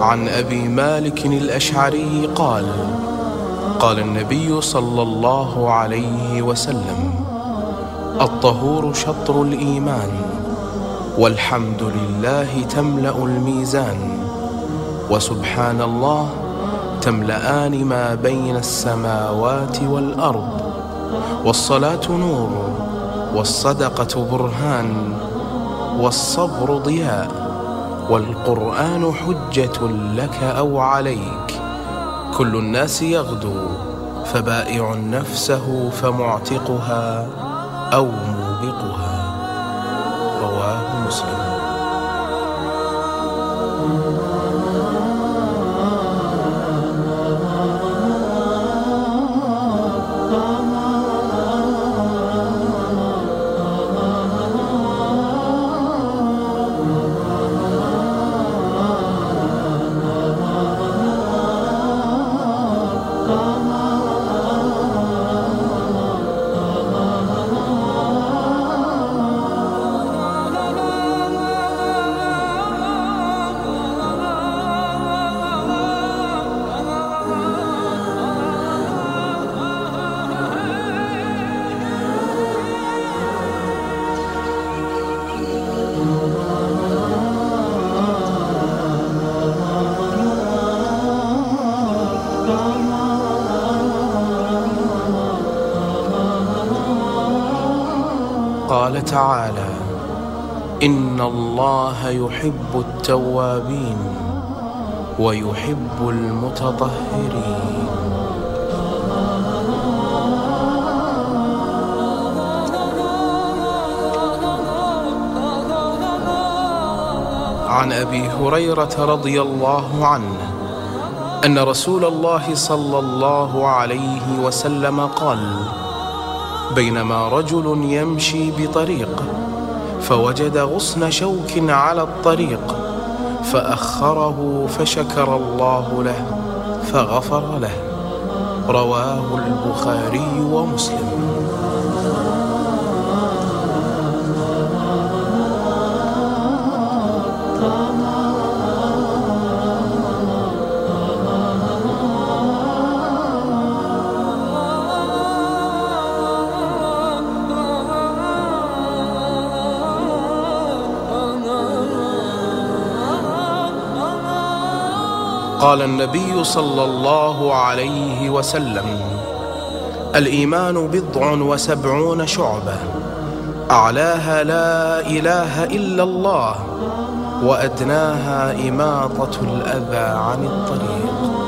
عن أبي مالك الأشعري قال قال النبي صلى الله عليه وسلم الطهور شطر الإيمان والحمد لله تملأ الميزان وسبحان الله تملأان ما بين السماوات والأرض والصلاة نور والصدقة برهان والصبر ضياء. والقرآن حجة لك أو عليك. كل الناس يغدو فبائع نفسه فمعتقها أو موبقها. رواه مسلم. قال تعالى إن الله يحب التوابين ويحب المتطهرين. عن أبي هريرة رضي الله عنه أن رسول الله صلى الله عليه وسلم قال بينما رجل يمشي بطريق فوجد غصن شوك على الطريق فأخره فشكر الله له فغفر له. رواه البخاري ومسلم. قال النبي صلى الله عليه وسلم الإيمان بضع وسبعون شعبة أعلاها لا إله إلا الله وأدناها إماطة الأذى عن الطريق.